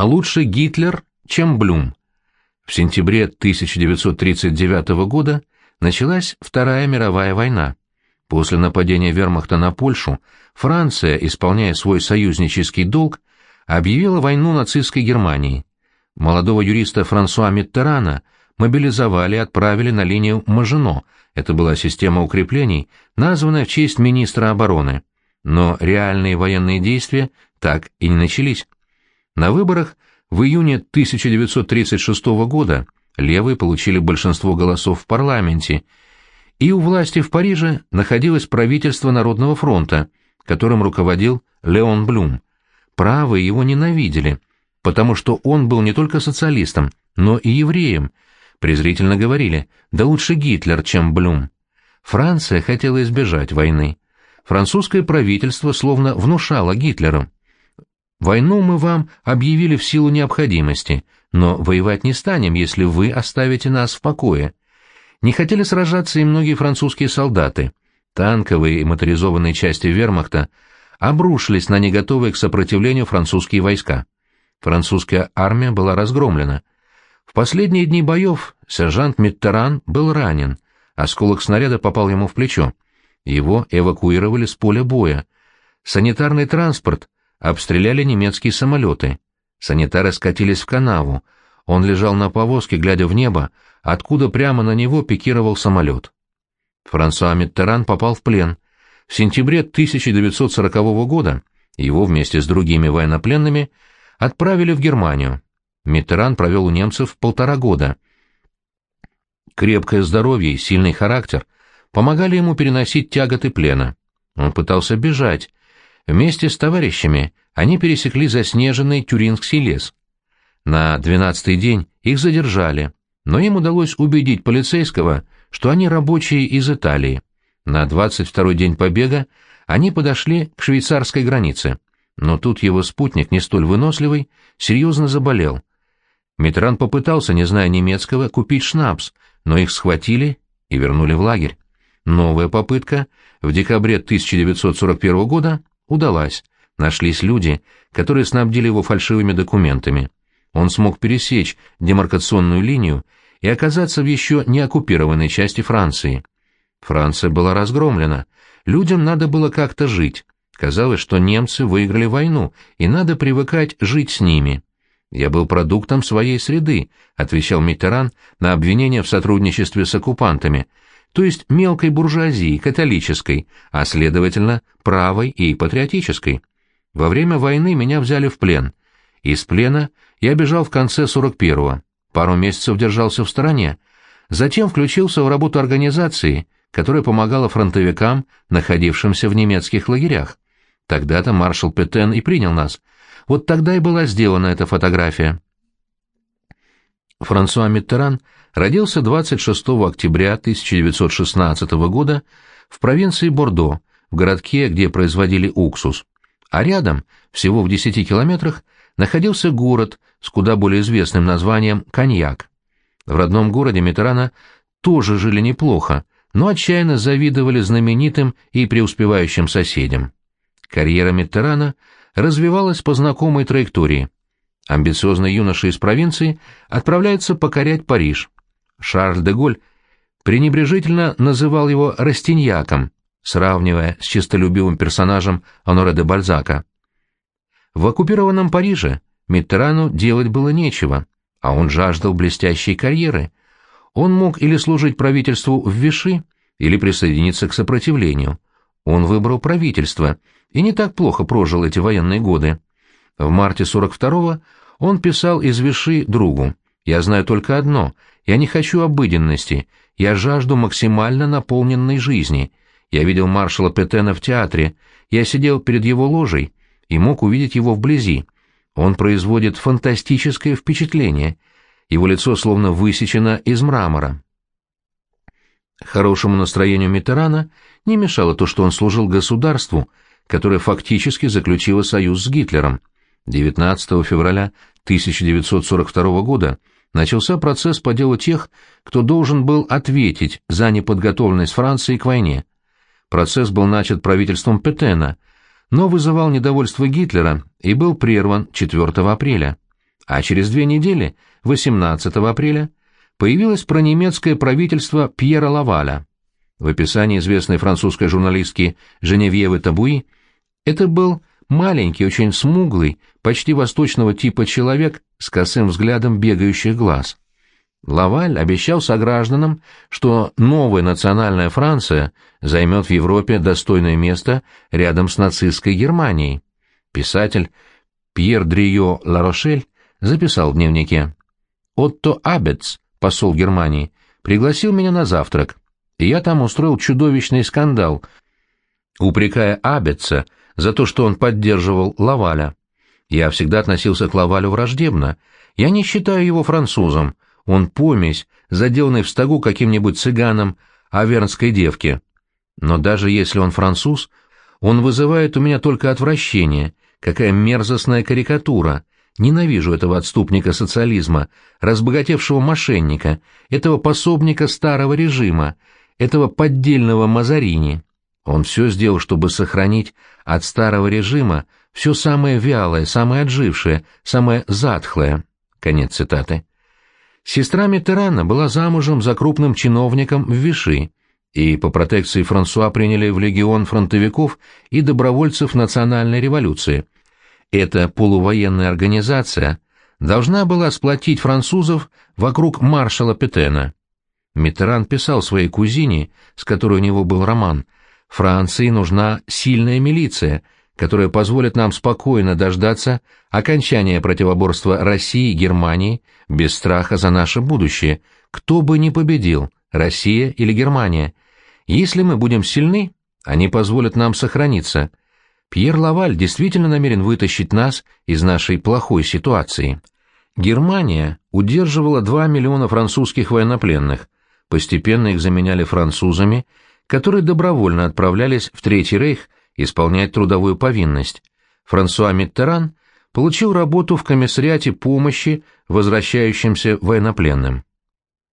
а лучше Гитлер, чем Блюм. В сентябре 1939 года началась Вторая мировая война. После нападения вермахта на Польшу Франция, исполняя свой союзнический долг, объявила войну нацистской Германии. Молодого юриста Франсуа Миттерана мобилизовали и отправили на линию Мажино, это была система укреплений, названная в честь министра обороны. Но реальные военные действия так и не начались. На выборах в июне 1936 года левые получили большинство голосов в парламенте, и у власти в Париже находилось правительство Народного фронта, которым руководил Леон Блюм. Правые его ненавидели, потому что он был не только социалистом, но и евреем. Презрительно говорили, да лучше Гитлер, чем Блюм. Франция хотела избежать войны. Французское правительство словно внушало Гитлеру. Войну мы вам объявили в силу необходимости, но воевать не станем, если вы оставите нас в покое. Не хотели сражаться и многие французские солдаты. Танковые и моторизованные части вермахта обрушились на неготовые к сопротивлению французские войска. Французская армия была разгромлена. В последние дни боев сержант Миттеран был ранен, осколок снаряда попал ему в плечо. Его эвакуировали с поля боя. Санитарный транспорт обстреляли немецкие самолеты. Санитары скатились в канаву. Он лежал на повозке, глядя в небо, откуда прямо на него пикировал самолет. Франсуа Миттеран попал в плен. В сентябре 1940 года его вместе с другими военнопленными отправили в Германию. Миттеран провел у немцев полтора года. Крепкое здоровье и сильный характер помогали ему переносить тяготы плена. Он пытался бежать, Вместе с товарищами они пересекли заснеженный Тюрингский лес. На двенадцатый день их задержали, но им удалось убедить полицейского, что они рабочие из Италии. На двадцать второй день побега они подошли к швейцарской границе, но тут его спутник, не столь выносливый, серьезно заболел. Митран попытался, не зная немецкого, купить шнапс, но их схватили и вернули в лагерь. Новая попытка в декабре 1941 года удалась. Нашлись люди, которые снабдили его фальшивыми документами. Он смог пересечь демаркационную линию и оказаться в еще не оккупированной части Франции. Франция была разгромлена. Людям надо было как-то жить. Казалось, что немцы выиграли войну, и надо привыкать жить с ними. «Я был продуктом своей среды», — отвечал Миттеран на обвинение в сотрудничестве с оккупантами, то есть мелкой буржуазии, католической, а, следовательно, правой и патриотической. Во время войны меня взяли в плен. Из плена я бежал в конце 41-го, пару месяцев держался в стороне, затем включился в работу организации, которая помогала фронтовикам, находившимся в немецких лагерях. Тогда-то маршал Петен и принял нас. Вот тогда и была сделана эта фотография. Франсуа Миттеран родился 26 октября 1916 года в провинции Бордо, в городке, где производили уксус. А рядом, всего в 10 километрах, находился город с куда более известным названием Коньяк. В родном городе Миттерана тоже жили неплохо, но отчаянно завидовали знаменитым и преуспевающим соседям. Карьера Миттерана развивалась по знакомой траектории – Амбициозный юноша из провинции отправляется покорять Париж. Шарль де Голь пренебрежительно называл его «растиньяком», сравнивая с честолюбивым персонажем Аноре де Бальзака. В оккупированном Париже Миттерану делать было нечего, а он жаждал блестящей карьеры. Он мог или служить правительству в Виши, или присоединиться к сопротивлению. Он выбрал правительство и не так плохо прожил эти военные годы. В марте 42-го он писал из Виши другу. «Я знаю только одно. Я не хочу обыденности. Я жажду максимально наполненной жизни. Я видел маршала Петена в театре. Я сидел перед его ложей и мог увидеть его вблизи. Он производит фантастическое впечатление. Его лицо словно высечено из мрамора». Хорошему настроению Митерана не мешало то, что он служил государству, которое фактически заключило союз с Гитлером. 19 февраля 1942 года начался процесс по делу тех, кто должен был ответить за неподготовленность Франции к войне. Процесс был начат правительством Петена, но вызывал недовольство Гитлера и был прерван 4 апреля. А через две недели, 18 апреля, появилось пронемецкое правительство Пьера Лаваля. В описании известной французской журналистки Женевьевы Табуи это был маленький, очень смуглый, почти восточного типа человек с косым взглядом бегающих глаз. Лаваль обещал согражданам, что новая национальная Франция займет в Европе достойное место рядом с нацистской Германией. Писатель Пьер Дрио Ларошель записал в дневнике. «Отто Абец, посол Германии, пригласил меня на завтрак, и я там устроил чудовищный скандал, упрекая Абеца за то, что он поддерживал Лаваля. Я всегда относился к Лавалю враждебно, я не считаю его французом, он помесь, заделанный в стогу каким-нибудь цыганом авернской девки. Но даже если он француз, он вызывает у меня только отвращение. Какая мерзостная карикатура. Ненавижу этого отступника социализма, разбогатевшего мошенника, этого пособника старого режима, этого поддельного Мазарини. Он все сделал, чтобы сохранить от старого режима все самое вялое, самое отжившее, самое затхлое. Конец цитаты. Сестра Митерана была замужем за крупным чиновником в Виши, и по протекции Франсуа приняли в легион фронтовиков и добровольцев национальной революции. Эта полувоенная организация должна была сплотить французов вокруг маршала Петена. Митеран писал своей кузине, с которой у него был роман, «Франции нужна сильная милиция», которая позволит нам спокойно дождаться окончания противоборства России и Германии без страха за наше будущее, кто бы ни победил, Россия или Германия. Если мы будем сильны, они позволят нам сохраниться. Пьер Лаваль действительно намерен вытащить нас из нашей плохой ситуации. Германия удерживала 2 миллиона французских военнопленных, постепенно их заменяли французами, которые добровольно отправлялись в Третий рейх исполнять трудовую повинность. Франсуа Миттеран получил работу в комиссариате помощи возвращающимся военнопленным.